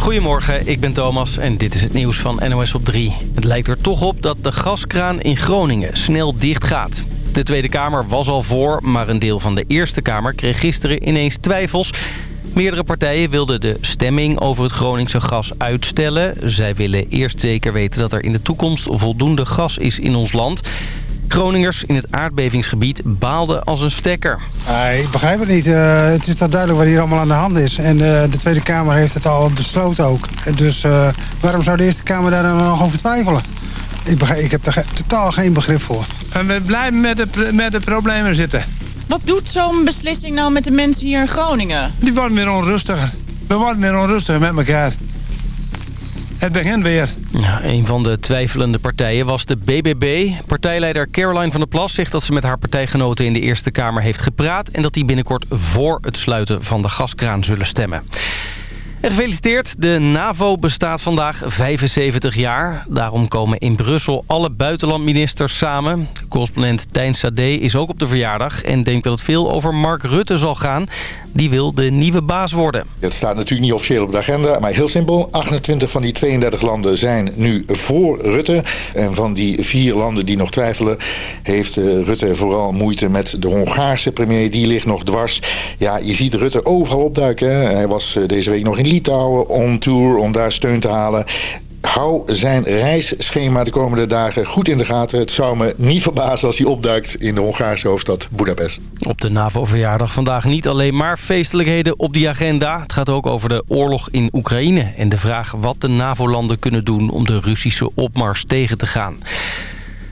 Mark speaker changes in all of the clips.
Speaker 1: Goedemorgen, ik ben Thomas en dit is het nieuws van NOS op 3. Het lijkt er toch op dat de gaskraan in Groningen snel dicht gaat. De Tweede Kamer was al voor, maar een deel van de Eerste Kamer kreeg gisteren ineens twijfels... Meerdere partijen wilden de stemming over het Groningse gas uitstellen. Zij willen eerst zeker weten dat er in de toekomst voldoende gas is in ons land. Groningers in het aardbevingsgebied baalden als een stekker.
Speaker 2: ik begrijp het niet. Uh, het is toch duidelijk wat hier allemaal aan de hand is. En uh, de Tweede Kamer heeft het al besloten ook. Dus uh, waarom zou de Eerste Kamer daar dan nog over twijfelen? Ik, begrijp, ik heb daar totaal geen begrip voor.
Speaker 3: En we blijven met de, met de problemen zitten.
Speaker 4: Wat doet zo'n beslissing nou met de mensen hier in Groningen?
Speaker 3: Die worden weer onrustiger. We worden weer onrustiger met elkaar. Het begint weer.
Speaker 1: Ja, een van de twijfelende partijen was de BBB. Partijleider Caroline van der Plas zegt dat ze met haar partijgenoten in de Eerste Kamer heeft gepraat... en dat die binnenkort voor het sluiten van de gaskraan zullen stemmen. Gefeliciteerd, de NAVO bestaat vandaag 75 jaar. Daarom komen in Brussel alle buitenlandministers samen. Correspondent Tijn Sade is ook op de verjaardag... en denkt dat het veel over Mark Rutte zal gaan. Die wil de nieuwe baas worden.
Speaker 5: Het staat natuurlijk niet officieel op de agenda, maar heel simpel. 28 van die 32 landen zijn nu voor Rutte. En van die vier landen die nog twijfelen... heeft eh, Rutte vooral moeite met de Hongaarse premier. Die ligt nog dwars. Ja, je ziet Rutte overal opduiken. Hij was eh, deze week nog in Litouwen on tour om daar steun te halen hou zijn reisschema de komende dagen goed in de gaten. Het zou me niet verbazen als hij opduikt in de Hongaarse hoofdstad Budapest.
Speaker 1: Op de NAVO-verjaardag vandaag niet alleen maar feestelijkheden op die agenda. Het gaat ook over de oorlog in Oekraïne en de vraag wat de NAVO-landen kunnen doen om de Russische opmars tegen te gaan.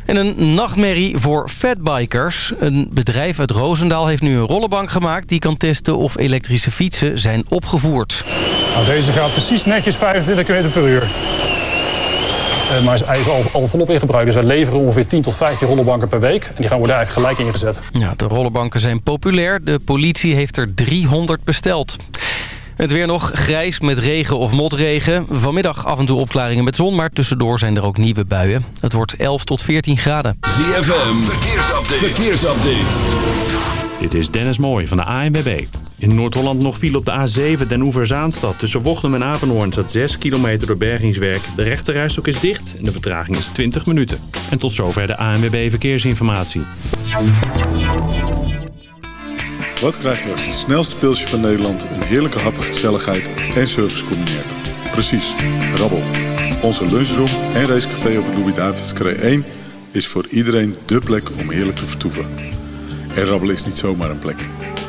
Speaker 1: En een nachtmerrie voor fatbikers. Een bedrijf uit Roosendaal heeft nu een rollenbank gemaakt... die kan testen of elektrische fietsen zijn opgevoerd.
Speaker 6: Nou, deze gaat precies netjes 25 km per uur. Uh, maar hij is al, al, volop in gebruik. Dus wij leveren ongeveer 10 tot 15 rollenbanken per week. En die gaan worden eigenlijk gelijk ingezet.
Speaker 1: Ja, de rollenbanken zijn populair. De politie heeft er 300 besteld. Het weer nog grijs met regen of motregen. Vanmiddag af en toe opklaringen met zon, maar tussendoor zijn er ook nieuwe buien. Het wordt 11 tot 14 graden.
Speaker 7: ZFM, verkeersupdate. verkeersupdate.
Speaker 8: Dit is Dennis Mooij van de ANWB. In Noord-Holland nog viel op de A7 Den Oever-Zaanstad. Tussen Wochtem en Avenhoorn staat 6 kilometer door bergingswerk. De rechterrijstok is dicht en de vertraging is 20 minuten. En tot zover de ANWB Verkeersinformatie.
Speaker 9: Wat krijg je als het snelste pilsje van Nederland... een heerlijke hap, gezelligheid en service combineert? Precies, rabbel. Onze lunchroom en racecafé op de Louis-David's 1... is voor iedereen dé plek om heerlijk te vertoeven. En rabbelen is niet zomaar een plek.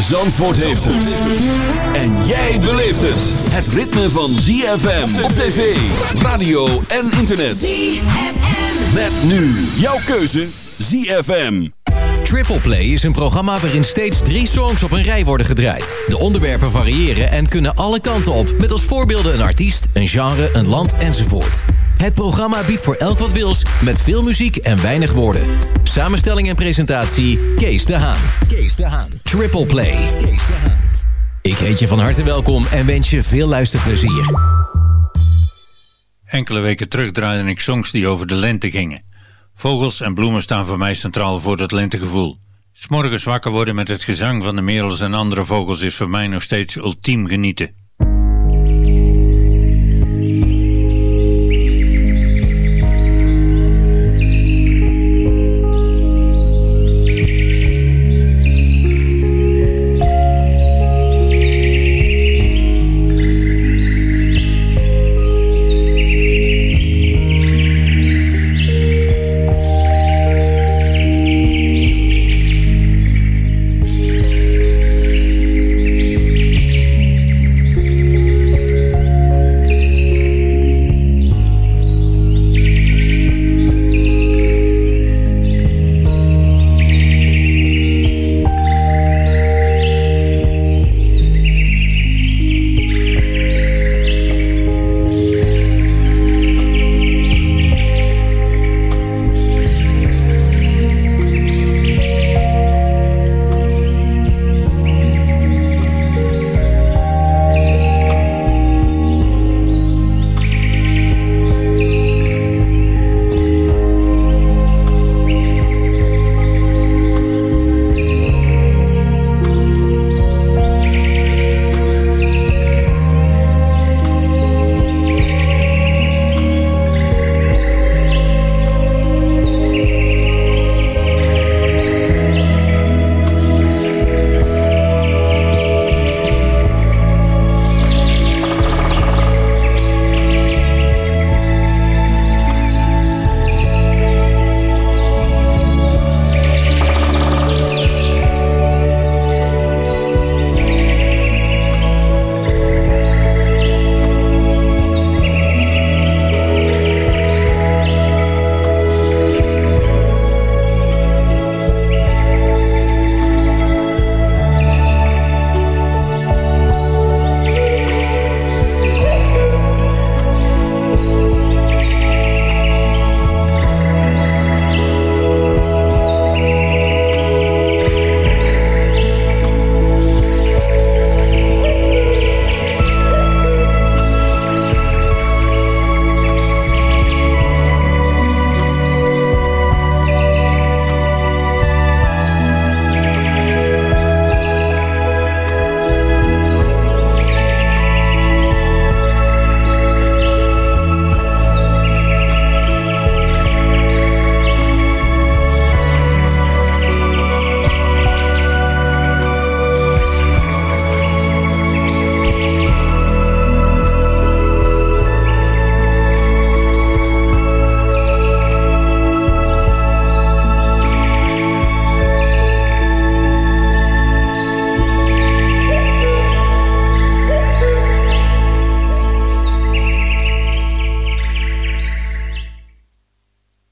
Speaker 7: Zandvoort heeft het. En jij beleeft het. Het ritme van ZFM op tv, radio en internet. ZFM. Met nu jouw keuze ZFM.
Speaker 10: Triple Play is een programma waarin steeds drie songs op een rij worden gedraaid. De onderwerpen variëren en kunnen alle kanten op. Met als voorbeelden een artiest, een genre, een land enzovoort. Het programma biedt voor elk wat wils, met veel muziek en weinig woorden. Samenstelling en presentatie, Kees de Haan. De. Triple Play. Ik heet je van harte welkom en wens je veel luisterplezier.
Speaker 11: Enkele weken terug draaide ik songs die over de lente gingen. Vogels en bloemen staan voor mij centraal voor dat lentegevoel. S'morgens wakker worden met het gezang van de merels en andere vogels is voor mij nog steeds ultiem genieten.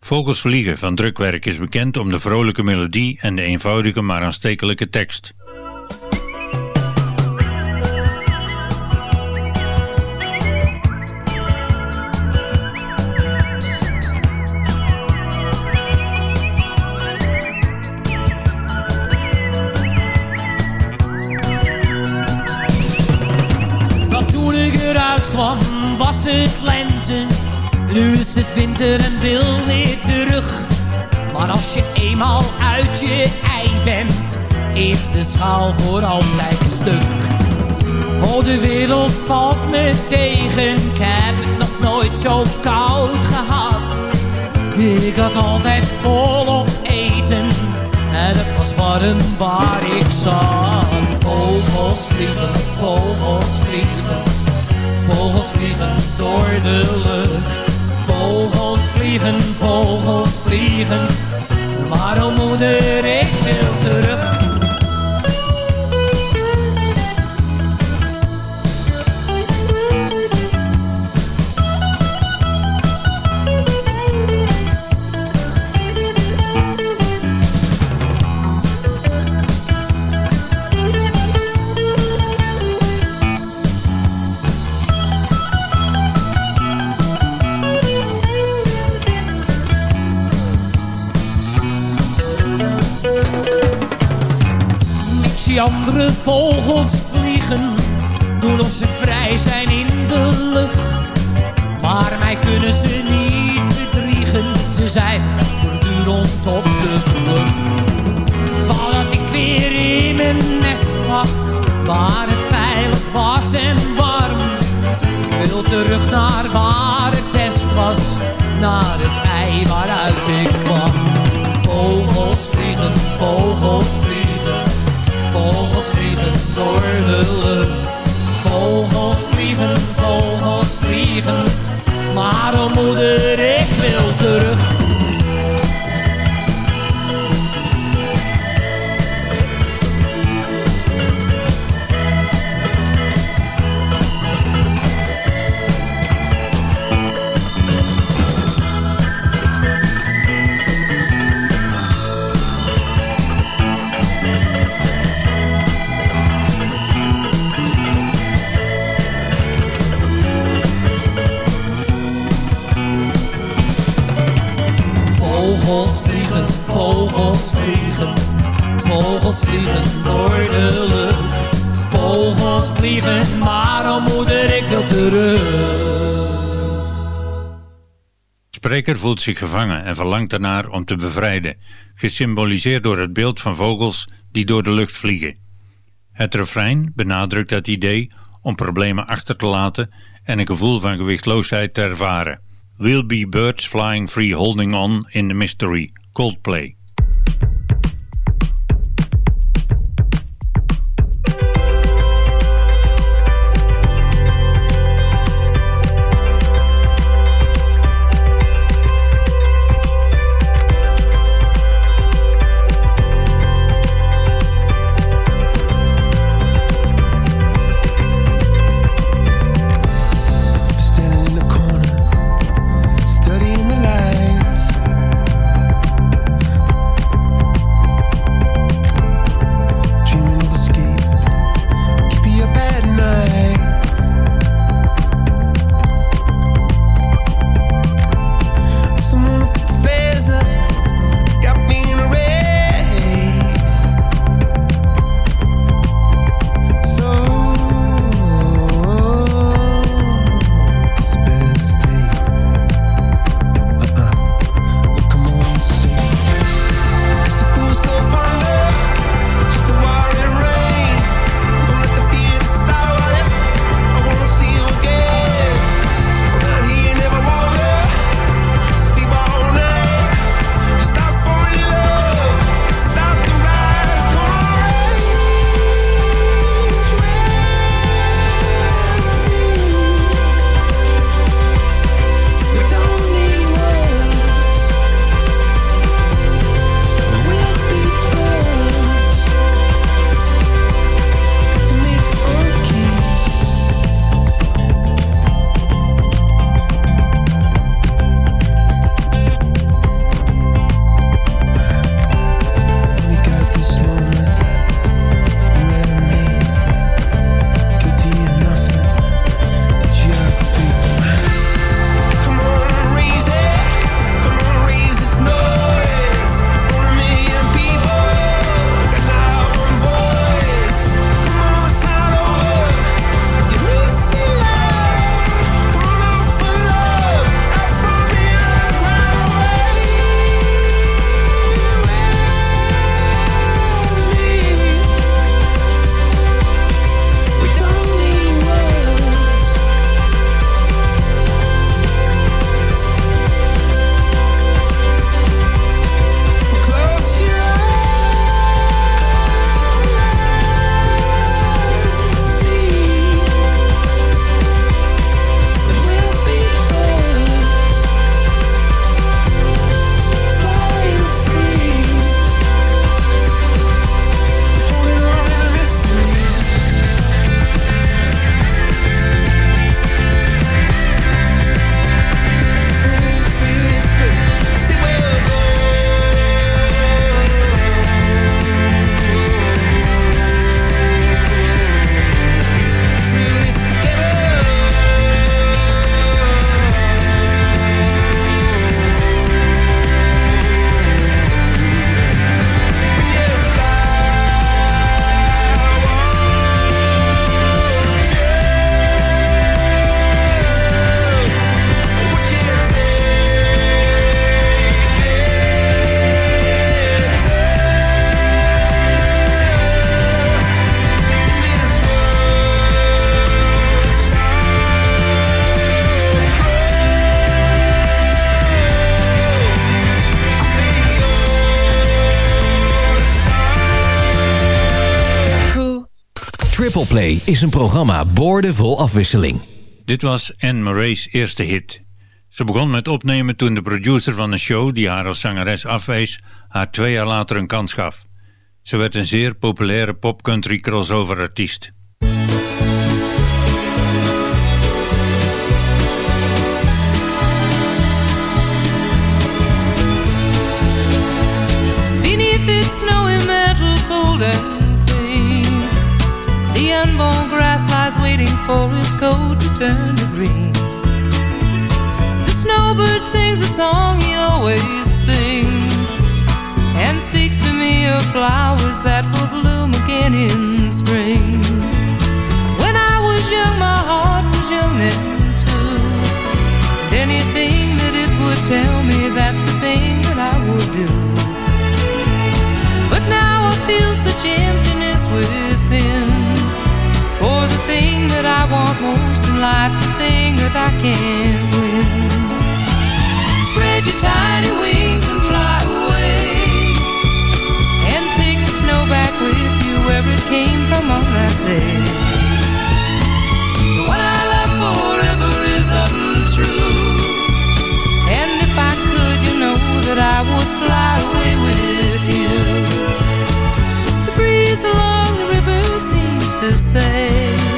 Speaker 11: Vogels Vliegen van Drukwerk is bekend om de vrolijke melodie en de eenvoudige maar aanstekelijke tekst.
Speaker 12: Toen ik eruit kwam was het lente Nu is het winter en wil weer terug. Maar als je eenmaal uit je ei bent Is de schaal voor altijd stuk. Oh de wereld valt me tegen. Ik heb het nog nooit zo koud gehad. Ik had altijd volop eten. En het was warm waar ik zat. Vogels vliegen, vogels vliegen. Vogels vliegen door de lucht Vogels vliegen, vogels vliegen. Waarom moeder ik wil terug andere vogels vliegen, doen of ze vrij zijn in de lucht. Maar mij kunnen ze niet bedriegen, ze zijn voortdurend op de vlucht. Dat ik weer in mijn nest lag, waar het veilig was en warm. Ik wil terug naar waar het best was, naar maar oh moeder,
Speaker 11: voelt zich gevangen en verlangt ernaar om te bevrijden, gesymboliseerd door het beeld van vogels die door de lucht vliegen. Het refrein benadrukt dat idee om problemen achter te laten en een gevoel van gewichtloosheid te ervaren. We'll be birds flying free holding on in the mystery. Coldplay.
Speaker 10: Triple Play is een programma boordevol afwisseling.
Speaker 11: Dit was Anne Murray's eerste hit. Ze begon met opnemen toen de producer van een show die haar als zangeres afwees, haar twee jaar later een kans gaf. Ze werd een zeer populaire pop-country crossover artiest.
Speaker 13: Beneath its snowy metal cold and clean, unborn grass lies waiting for its coat to turn to green. The snowbird sings a song he always sings, and speaks to me of flowers that will bloom again in spring. When I was young, my heart was young then too. And anything that it would tell me, that's the thing that I would do. But now I feel such emptiness within. That I want most in life's the thing that I can't win. Spread your tiny wings and fly away. And take the snow back with you where it came from on that day. The one I love forever is untrue. And if I could, you know that I would fly away with you. The breeze along the river seems to say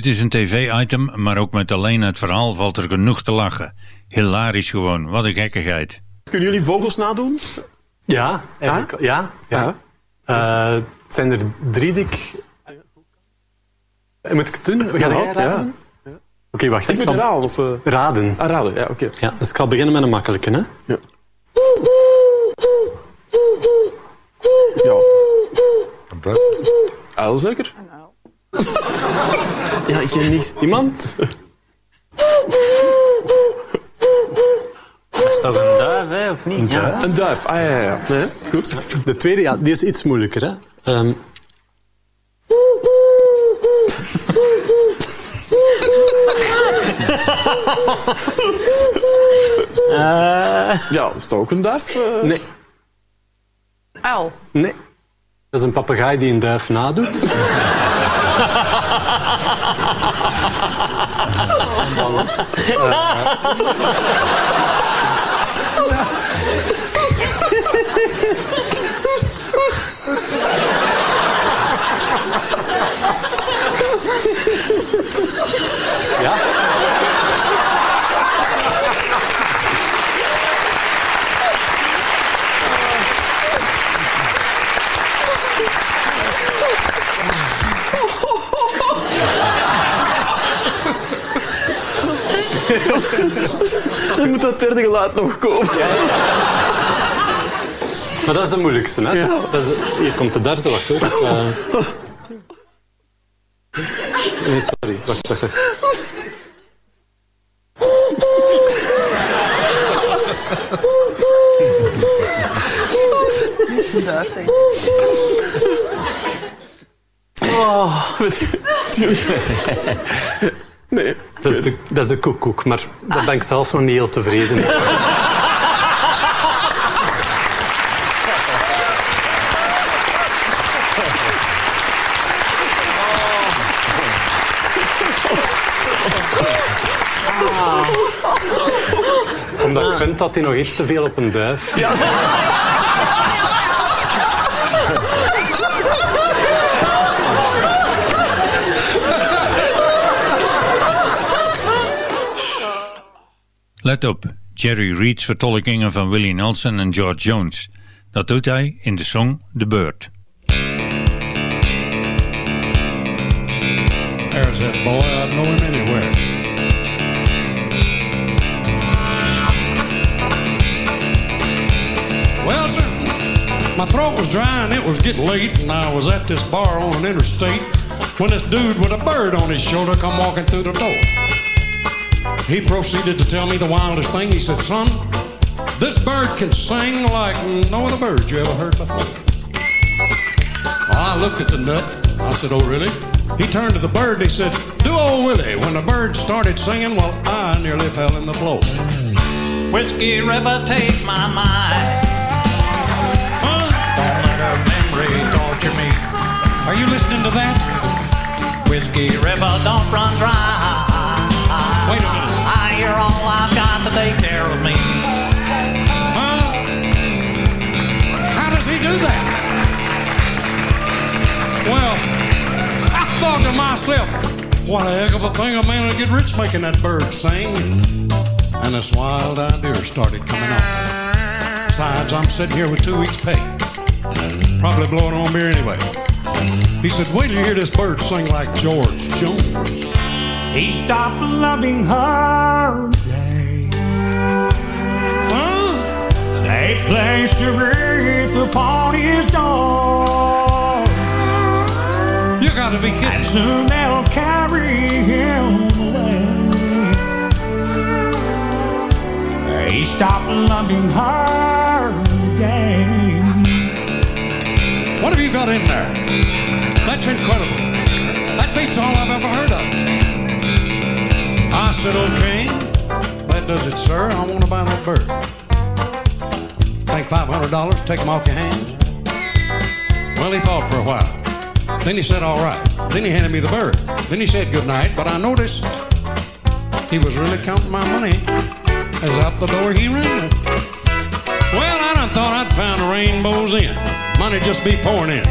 Speaker 11: Dit is een tv-item, maar ook met alleen het verhaal valt er genoeg te lachen. Hilarisch gewoon, wat een gekkigheid.
Speaker 14: Kunnen jullie vogels nadoen?
Speaker 15: Ja, eigenlijk, ja. ja. Eh, het zijn er drie die ik... Eh, Moet ik het doen? Ga
Speaker 14: Ja,
Speaker 15: jij raden?
Speaker 14: ja.
Speaker 15: Oké, wacht.
Speaker 14: Ik moet
Speaker 15: zal-
Speaker 14: raden, of, eh?
Speaker 15: Raden.
Speaker 14: Ah, raden, ja, oké.
Speaker 15: Ja, dus ik ga beginnen met een makkelijke, hè?
Speaker 14: Ja. Ja. Uil zeker?
Speaker 15: Ja, ik ken niks. Iemand?
Speaker 16: Dat is toch een duif, hè, of niet?
Speaker 15: Een duif?
Speaker 14: Een duif, ah ja, ja. ja. Nee, goed.
Speaker 15: De tweede, ja, die is iets moeilijker, hè? Ehm,
Speaker 14: Ja, is dat ook een duif? eh?
Speaker 15: Nee.
Speaker 4: Uil.
Speaker 15: Nee. Dat is een papegaai die een duif nadoet. Ja?
Speaker 14: Je moet dat derde geluid nog komen.
Speaker 15: Maar dat is de moeilijkste, hè? Dat is- dat is, hier komt de derde, wacht hoor. Eh, nee, sorry. Wacht, wacht, wacht.
Speaker 4: Dat is een duif, denk ik.
Speaker 15: Oh.
Speaker 14: Nee.
Speaker 15: Dat is de, dat is de koekoek, maar daar ben ik zelf nog niet heel tevreden mee. Omdat ik vind dat hij nog iets te veel op een duif. Ja.
Speaker 11: Let op,
Speaker 13: Jerry Reed's vertolkingen van Willie Nelson en George Jones. Dat doet hij in de song The Bird.
Speaker 16: There's that boy, I'd know him anywhere. Well, sir, my throat was dry and it was getting late, and I was at this bar on an interstate when this dude with a bird on his shoulder come walking through the door. He proceeded to tell me the wildest thing. He said, Son, this bird can sing like no other bird you ever heard before. Well, I looked at the nut. I said, Oh, really? He turned to the bird and he said, Do old Willie. When the bird started singing, well, I nearly fell in the floor.
Speaker 17: Whiskey River, take my mind. Don't let her memory torture me.
Speaker 16: Are you listening to that?
Speaker 17: Whiskey River, don't run dry.
Speaker 16: Wait a minute.
Speaker 17: Hear all I've got to take care of me.
Speaker 16: Huh? How does he do that? Well, I thought to myself, what a heck of a thing a man would get rich making that bird sing. And this wild idea started coming on. Besides, I'm sitting here with two weeks' pay. Probably blowing on beer anyway. He said, wait till you hear this bird sing like George Jones.
Speaker 6: He stopped loving her. Day. They placed a wreath upon his door.
Speaker 16: You gotta be kidding.
Speaker 6: And soon they'll carry him away. He stopped loving her. Day.
Speaker 16: What have you got in there? That's incredible. That beats all I've ever heard of. I said, okay, that does it, sir. I want to buy that bird. Take $500, take them off your hands. Well, he thought for a while. Then he said, all right. Then he handed me the bird. Then he said good night, but I noticed he was really counting my money as out the door he ran. Well, I done thought I'd found rainbows in. Money just be pouring in.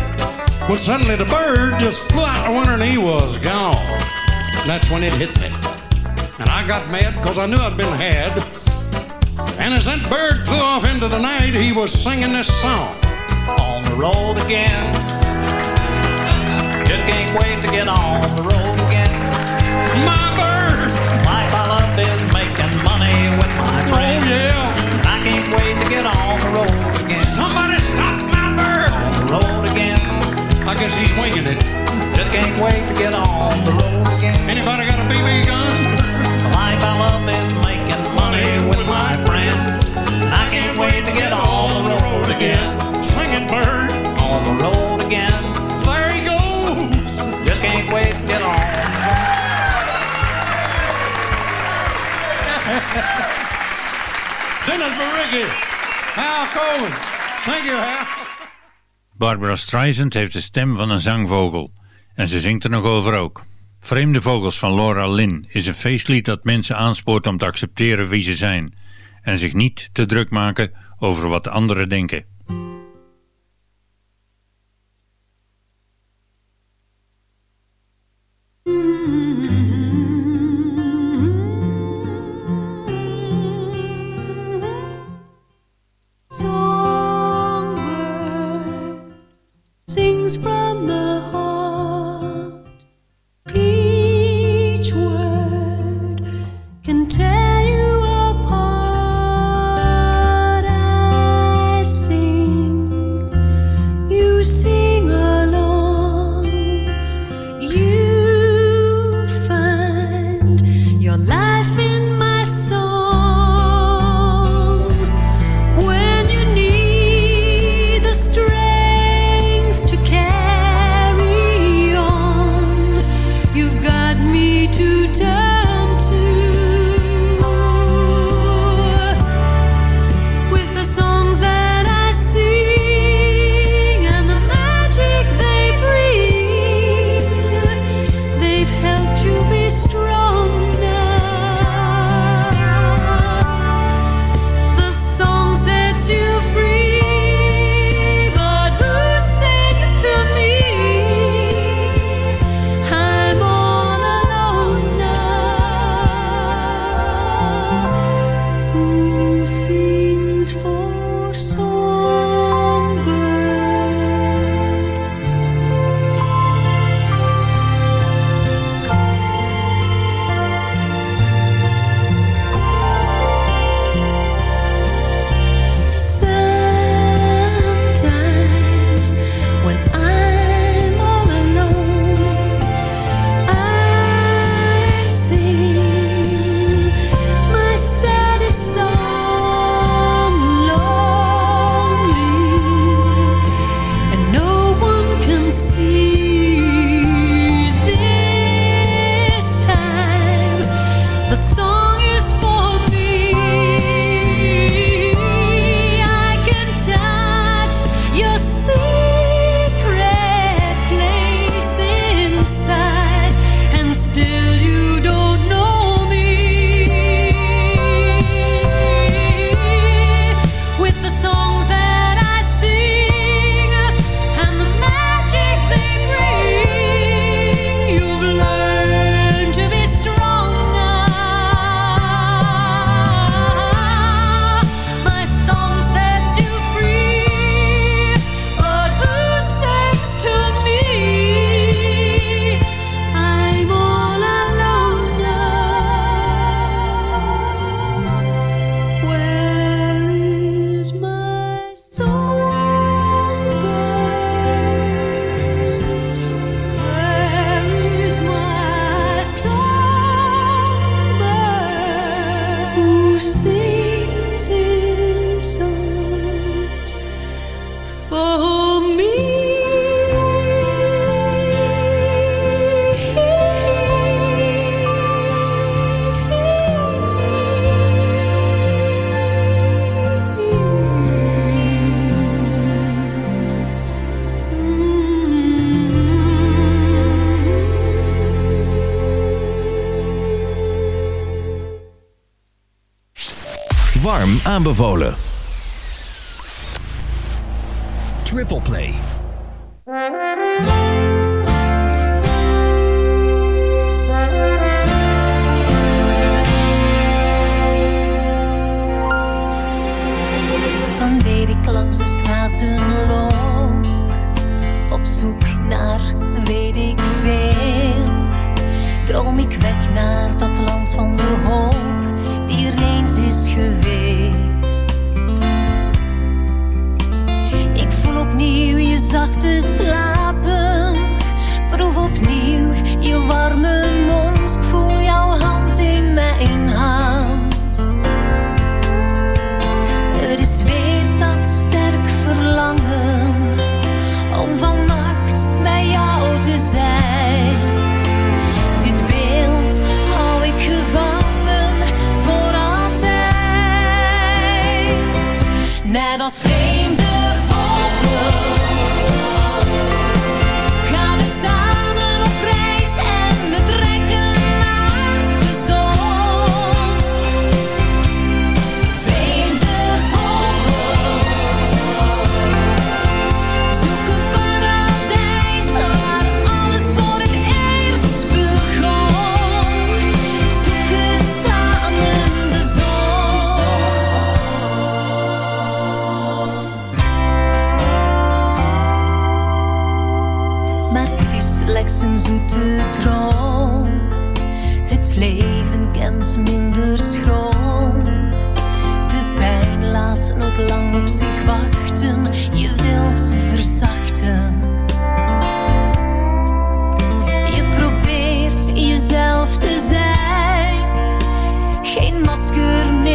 Speaker 16: When suddenly the bird just flew out the window and he was gone. That's when it hit me. Got mad because I knew I'd been had. And as that bird flew off into the night, he was singing this song.
Speaker 17: On the road again. Just can't wait to get on the road again.
Speaker 16: My bird!
Speaker 17: Life I love is making money with my oh, friends.
Speaker 16: Oh, yeah.
Speaker 17: I can't wait to get on the road again.
Speaker 16: Somebody stop my bird!
Speaker 17: On the road again.
Speaker 16: I guess he's winging it.
Speaker 17: Just can't wait to get on the road again.
Speaker 16: Anybody got a BB gun?
Speaker 17: The life I love is making money with my friend. I can't wait to get on the road again.
Speaker 16: Singing bird.
Speaker 17: On the road again.
Speaker 16: There he goes.
Speaker 17: Just can't wait to get on.
Speaker 16: Dennis Baricki. Hal Cohen. Thank you, Hal.
Speaker 13: Barbara Streisand heeft de stem van een zangvogel. En ze zingt er nog over ook. Vreemde Vogels van Laura Lynn is een feestlied dat mensen aanspoort om te accepteren wie ze zijn. En zich niet te druk maken over wat anderen denken.
Speaker 18: aanbevolen. Triple Play.
Speaker 19: maar het is slechts een zoete droom. Het leven kent minder schroom. De pijn laat nog lang op zich wachten, je wilt ze verzachten. Je probeert jezelf te zijn, geen masker meer.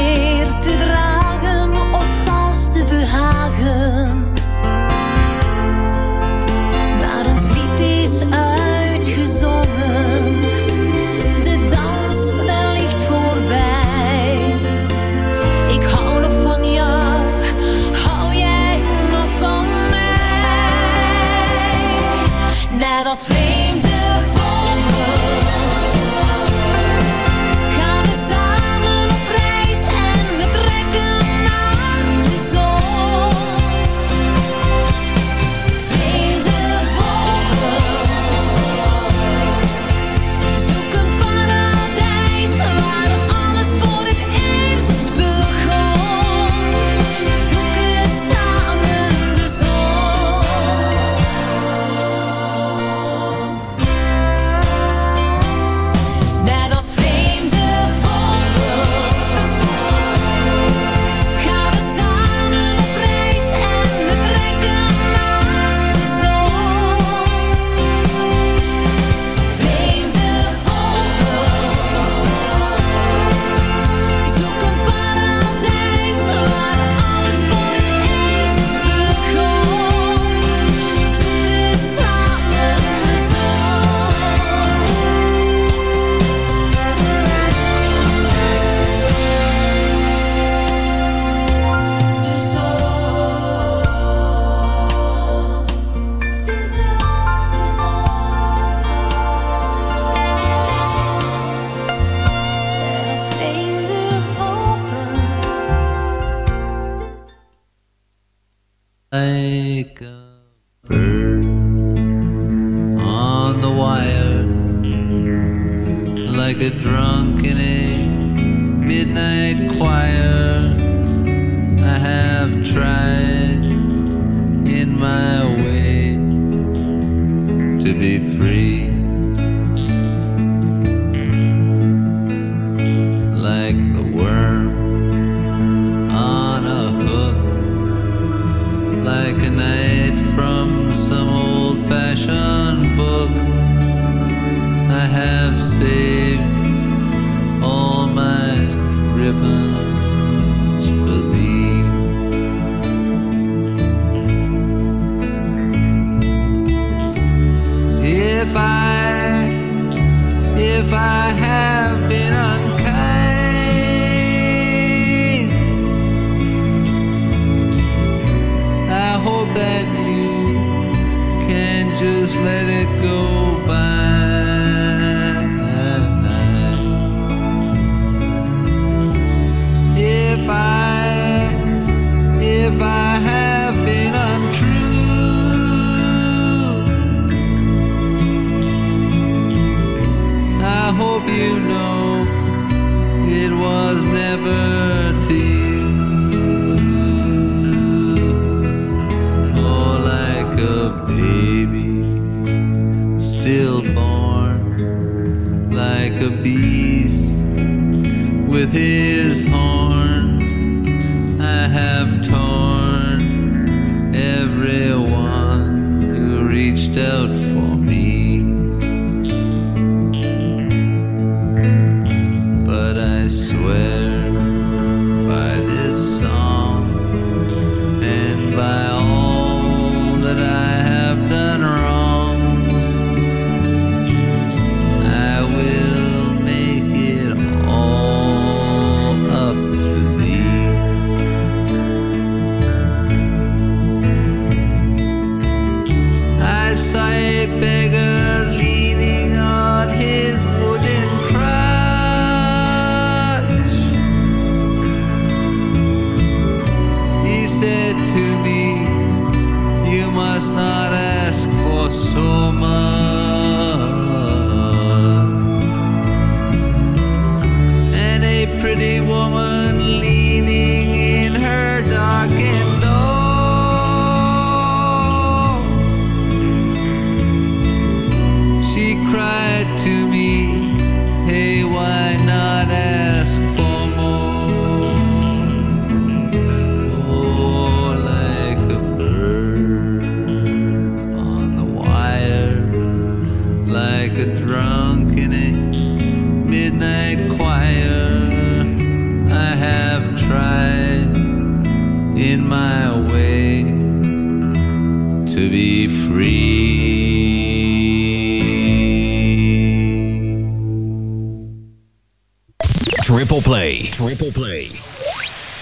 Speaker 20: with
Speaker 10: him.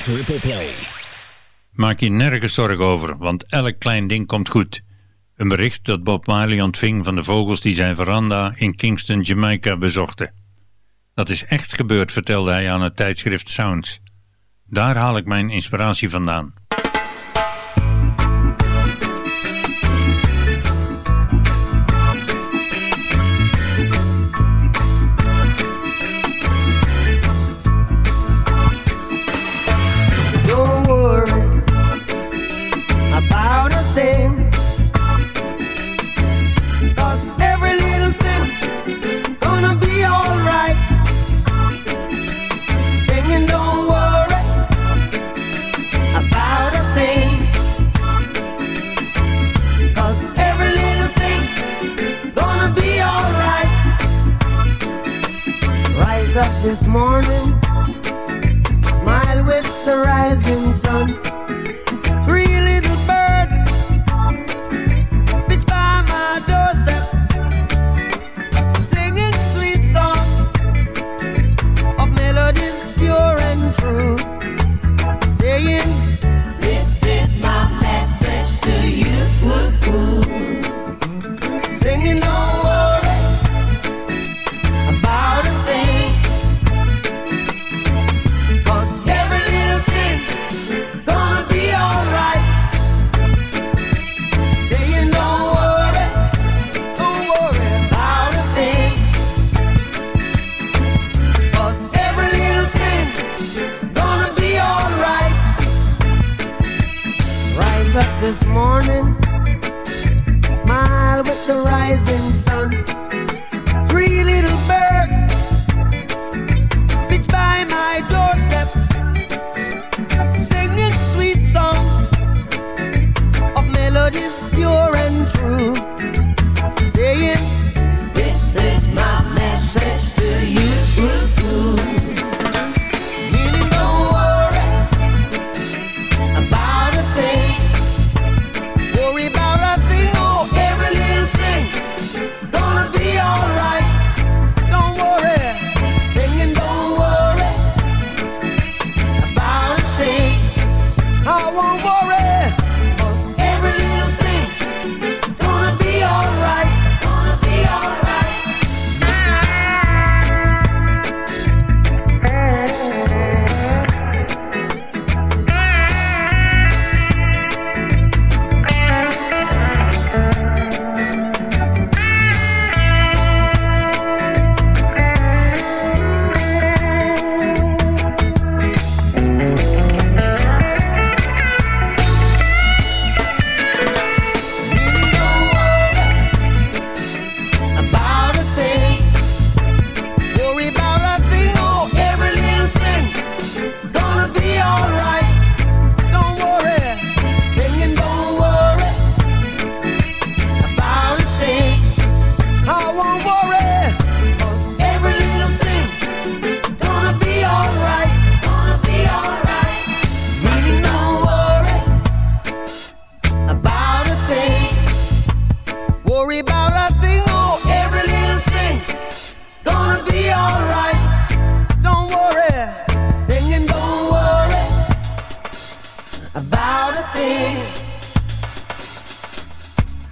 Speaker 10: Play.
Speaker 11: Maak je nergens zorgen over, want elk klein ding komt goed. Een bericht dat Bob Marley ontving van de vogels die zijn veranda in Kingston, Jamaica bezochten. Dat is echt gebeurd, vertelde hij aan het tijdschrift Sounds. Daar haal ik mijn inspiratie vandaan.
Speaker 21: this morning. rising sun.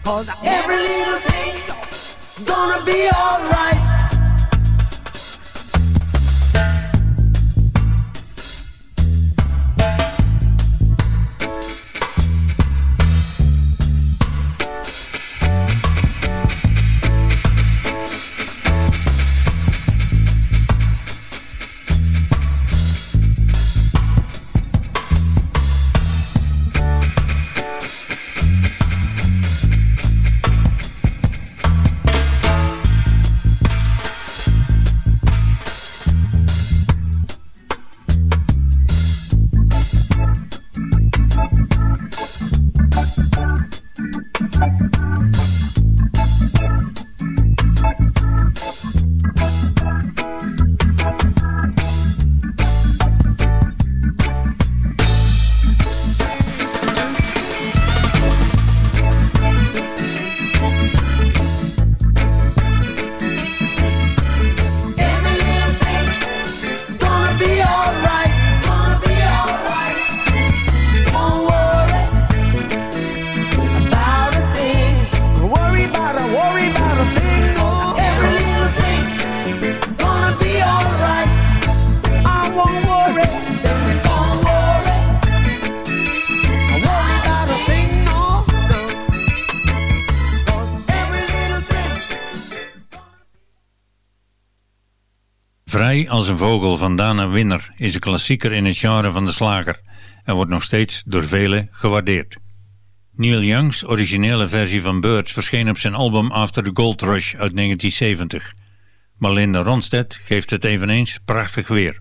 Speaker 21: Cause every little thing is gonna be alright.
Speaker 11: Een vogel van Dana Winner is een klassieker in het genre van de slager en wordt nog steeds door velen gewaardeerd. Neil Young's originele versie van Birds verscheen op zijn album After the Gold Rush uit 1970. Maar Linda Ronstadt geeft het eveneens prachtig weer.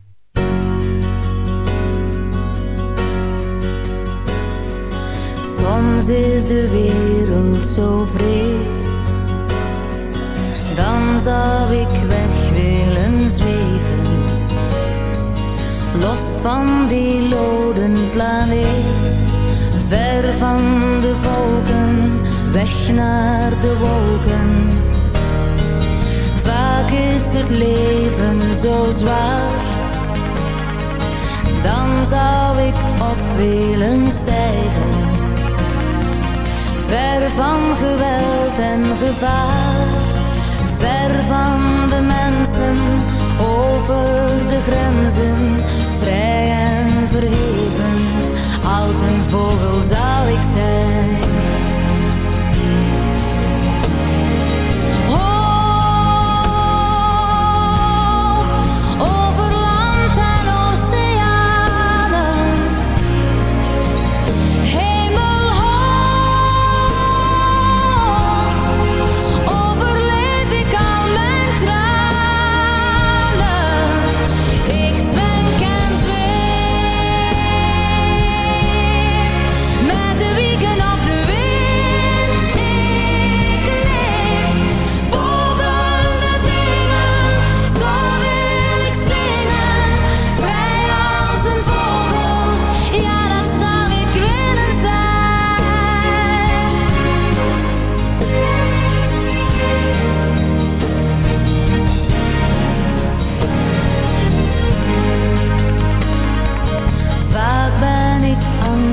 Speaker 22: Soms is de wereld zo vreed, dan zou ik weg willen zweven. Los van die loden planeet, ver van de volken, weg naar de wolken. Vaak is het leven zo zwaar dan zou ik op willen stijgen. Ver van geweld en gevaar, ver van de mensen, over de grenzen, vrij en verheven. Als een vogel zou ik zijn.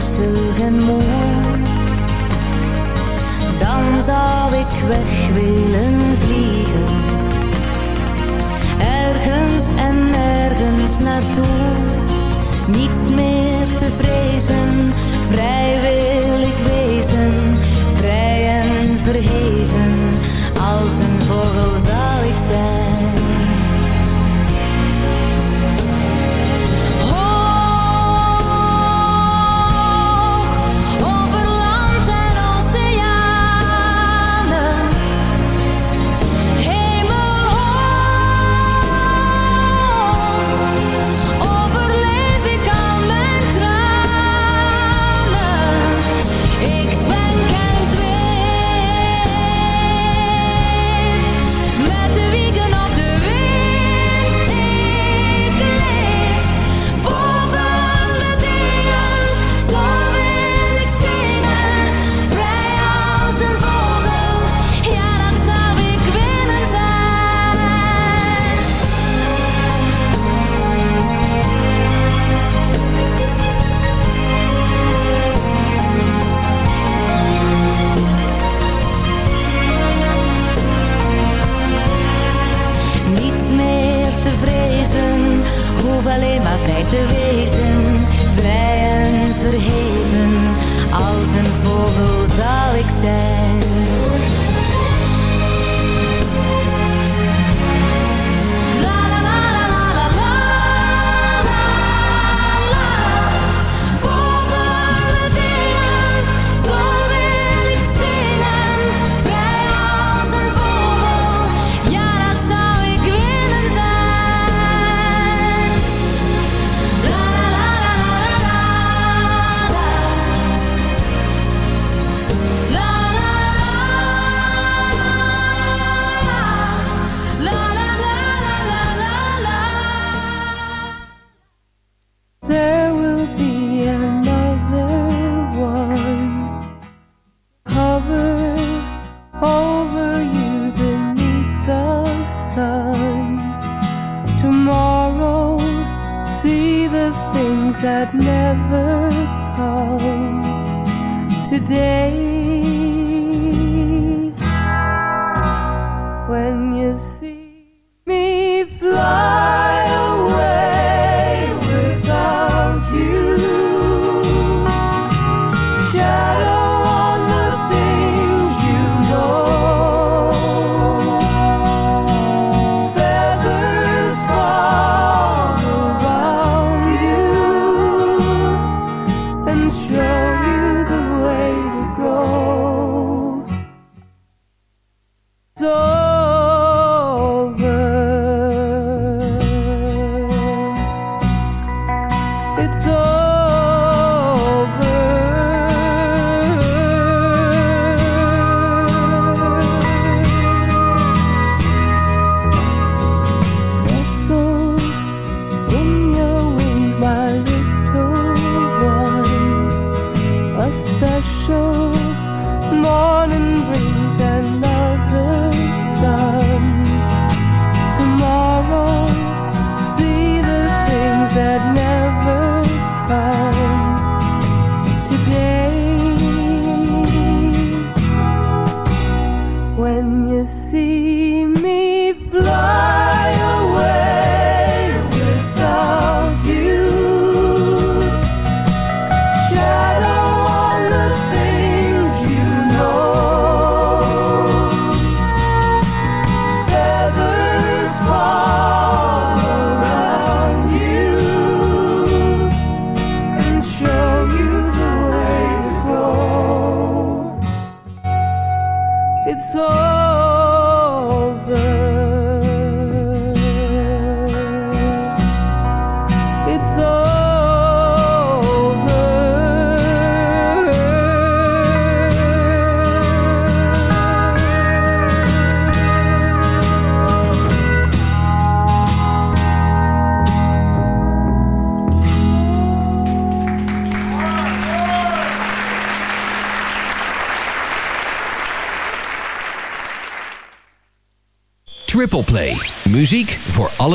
Speaker 22: Angstig en moe. Dan zou ik weg willen vliegen. Ergens en nergens naartoe. Niets meer te vrezen. Vrij wil ik wezen. Vrij en verheven. Als een vogel zou ik zijn.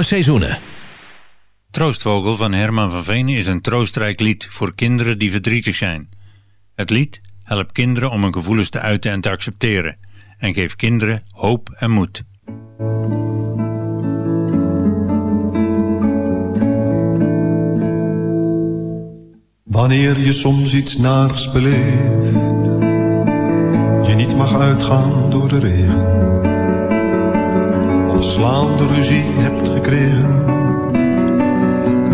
Speaker 10: Alle seizoenen.
Speaker 11: Troostvogel van Herman van Veen is een troostrijk lied voor kinderen die verdrietig zijn. Het lied helpt kinderen om hun gevoelens te uiten en te accepteren en geeft kinderen hoop en moed.
Speaker 23: Wanneer je soms iets naars beleeft, je niet mag uitgaan door de regen, slaande ruzie hebt gekregen.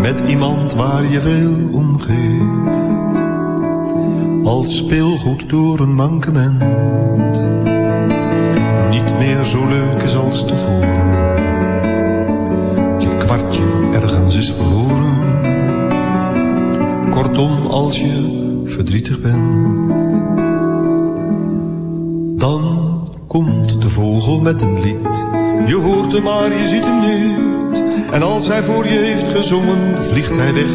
Speaker 23: Met iemand waar je veel om geeft, als speelgoed door een mankement, niet meer zo leuk is als tevoren, je kwartje ergens is verloren. Kortom, als je verdrietig bent, dan komt de vogel met een lied. Je hoort hem maar, je ziet hem niet. En als hij voor je heeft gezongen, vliegt hij weg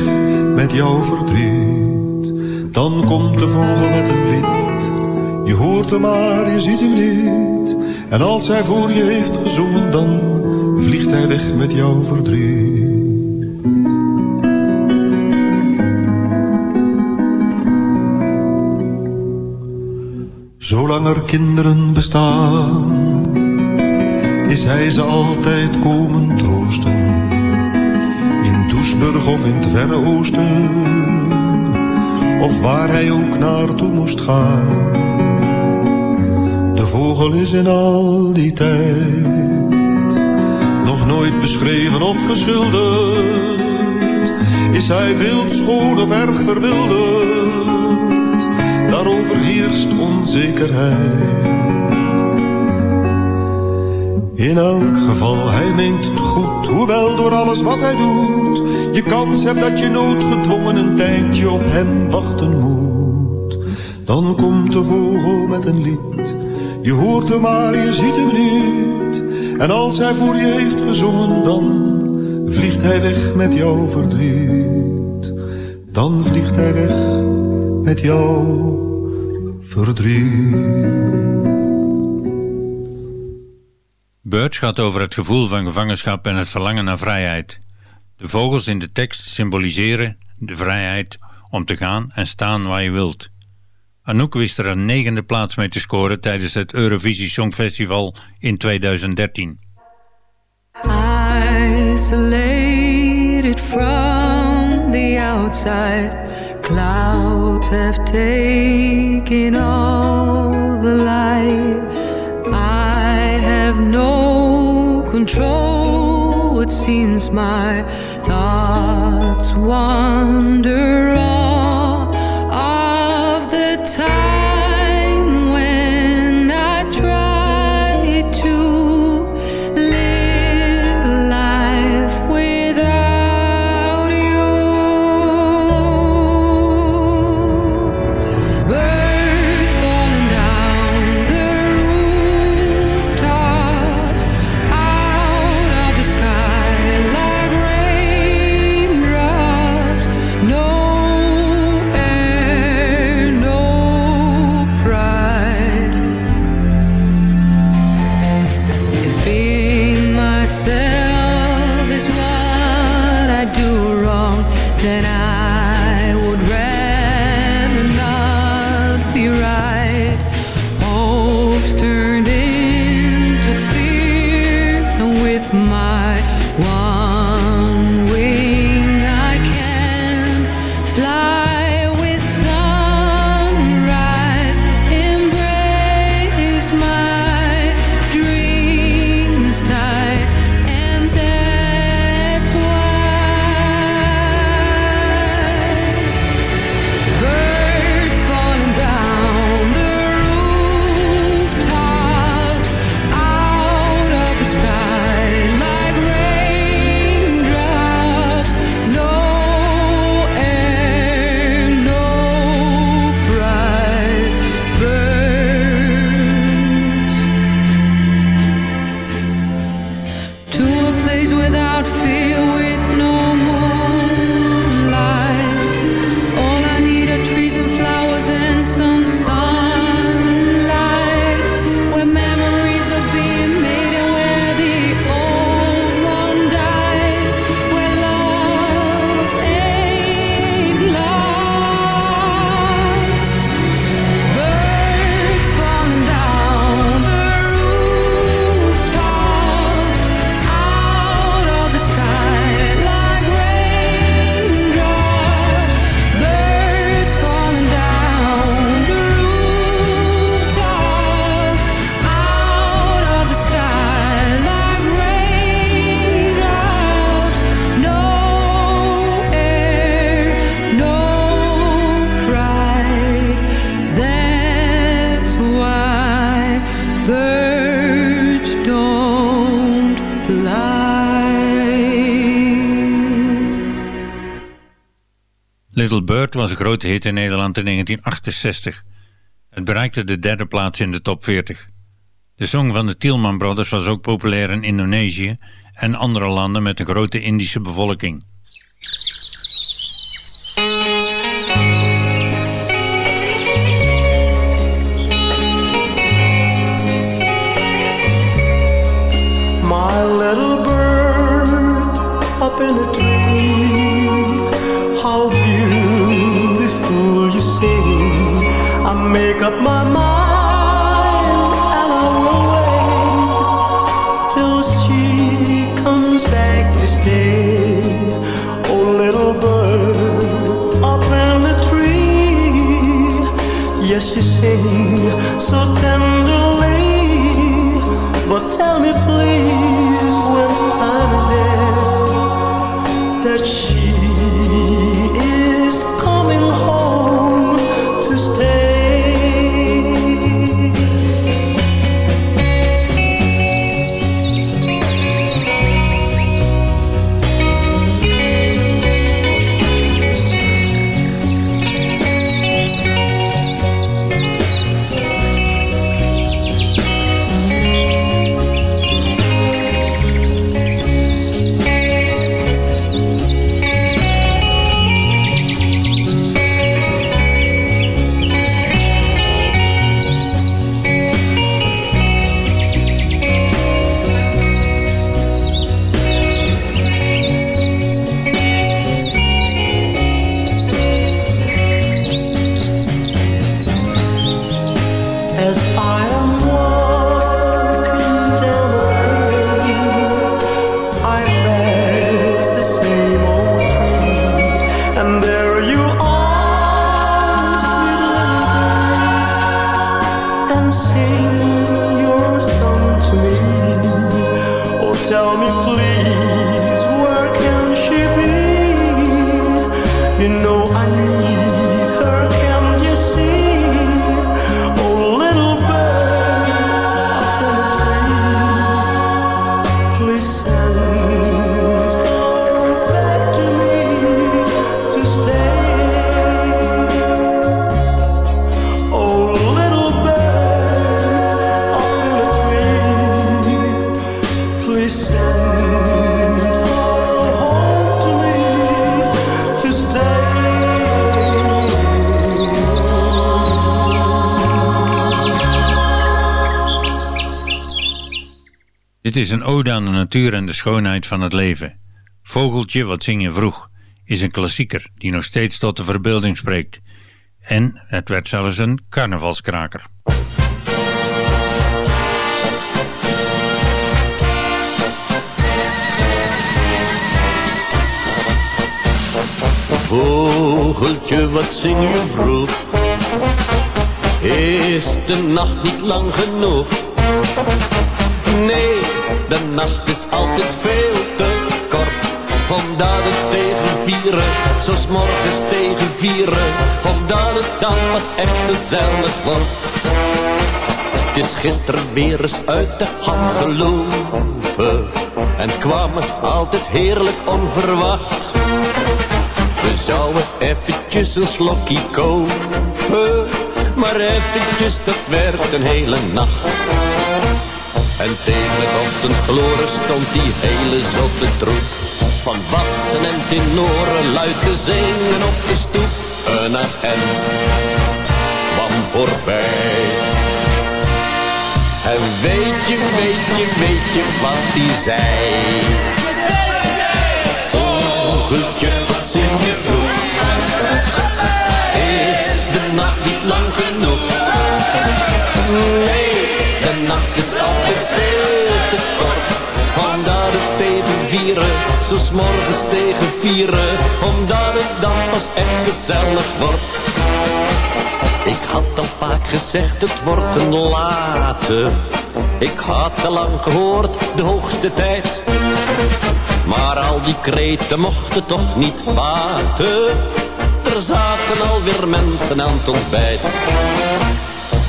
Speaker 23: met jouw verdriet. Dan komt de vogel met een lied. Je hoort hem maar, je ziet hem niet. En als hij voor je heeft gezongen, dan vliegt hij weg met jouw verdriet. Zolang er kinderen bestaan, is hij ze altijd komen troosten. In Doesburg of in het Verre Oosten, of waar hij ook naartoe moest gaan. De vogel is in al die tijd nog nooit beschreven of geschilderd. Is hij beeldschoon of erg verwilderd, daarover heerst onzekerheid. In elk geval, hij meent het goed, hoewel door alles wat hij doet, je kans hebt dat je noodgedwongen een tijdje op hem wachten moet. Dan komt de vogel met een lied, je hoort hem maar, je ziet hem niet. En als hij voor je heeft gezongen, dan vliegt hij weg met jouw verdriet. Dan vliegt hij weg met jouw verdriet.
Speaker 11: Birds gaat over het gevoel van gevangenschap en het verlangen naar vrijheid. De vogels in de tekst symboliseren de vrijheid om te gaan en staan waar je wilt. Anouk wist er een negende plaats mee te scoren tijdens het Eurovisie Songfestival in 2013.
Speaker 13: Isolated from the outside, clouds have taken all the light. I have no control. It seems my thoughts wander all
Speaker 11: grote hit in Nederland in 1968. Het bereikte de derde plaats in de top 40. De song van de Tielman Brothers was ook populair in Indonesië en andere landen met een grote Indische bevolking. Dit is een ode aan de natuur en de schoonheid van het leven. Vogeltje, wat zing je vroeg, is een klassieker die nog steeds tot de verbeelding spreekt. En het werd zelfs een carnavalskraker.
Speaker 24: Vogeltje, wat zing je vroeg? Is de nacht niet lang genoeg? Nee, de nacht is altijd veel te kort. Omdat het tegen vieren, zo 's morgens tegen vieren. Omdat het dan pas echt gezellig wordt. Het is gisteren weer eens uit de hand gelopen. En kwam het altijd heerlijk onverwacht. We zouden eventjes een slokje kopen. Maar eventjes, dat werd een hele nacht. En tegen het ochtendgloren stond die hele zotte troep. Van bassen en tenoren luid te zingen op de stoep. Een agent kwam voorbij. En weet je, weet je, weet je wat die zei? Vogeltje, wat zing je vroeg? Morgens tegen vieren. Omdat het dan pas echt gezellig wordt. Ik had al vaak gezegd, het wordt een late. Ik had te lang gehoord, de hoogste tijd. Maar al die kreten mochten toch niet baten. Er zaten alweer mensen aan het ontbijt.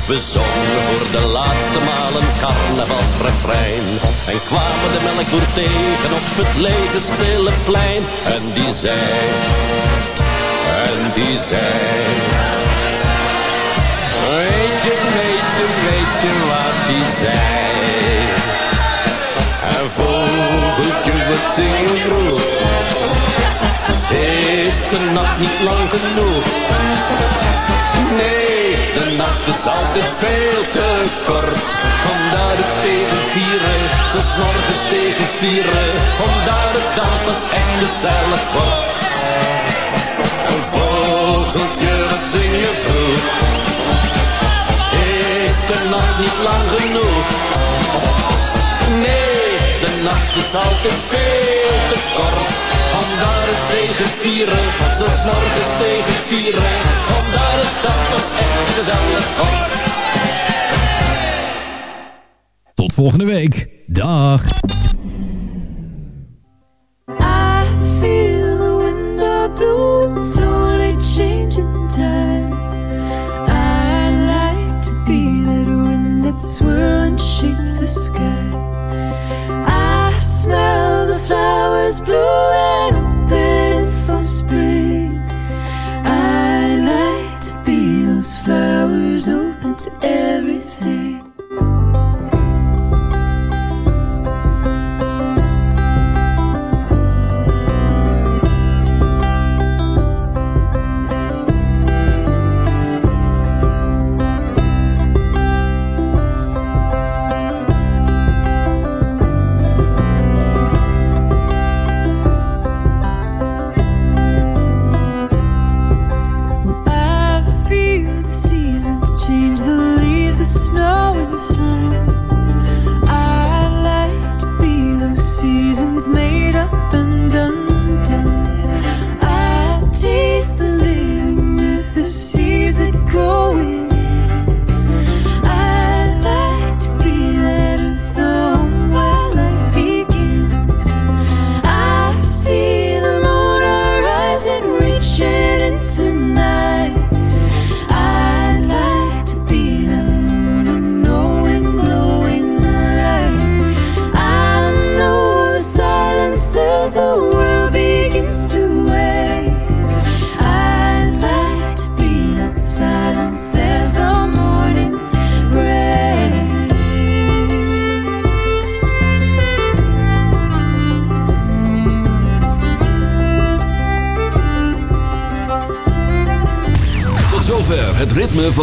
Speaker 24: We zongen voor de laatste maal een carnavalsrefrein. En kwamen de melkboer tegen op het lege stille plein. En die zei, en die zei. Weet je, weet je, weet je wat die zei? En vogeltje, wat zing je vroeg? Is de nacht niet lang genoeg? Nee, de nacht is altijd veel te kort. Omdat het tegen vieren, zo 's morgens tegen vieren. Omdat het dan pas echt gezellig wordt. Een vogeltje, wat zing je vroeg? Is de nacht niet lang genoeg? Nee, de nacht is altijd veel tegen vieren, zo 's morgens tegen vieren. Omdat het dan pas echt gezellig.
Speaker 18: Tot volgende week. Dag.
Speaker 13: I feel the wind up the wood slowly changing time. I like to be that wind that swirl and shape the sky. I smell the flowers blue flowers open to everything.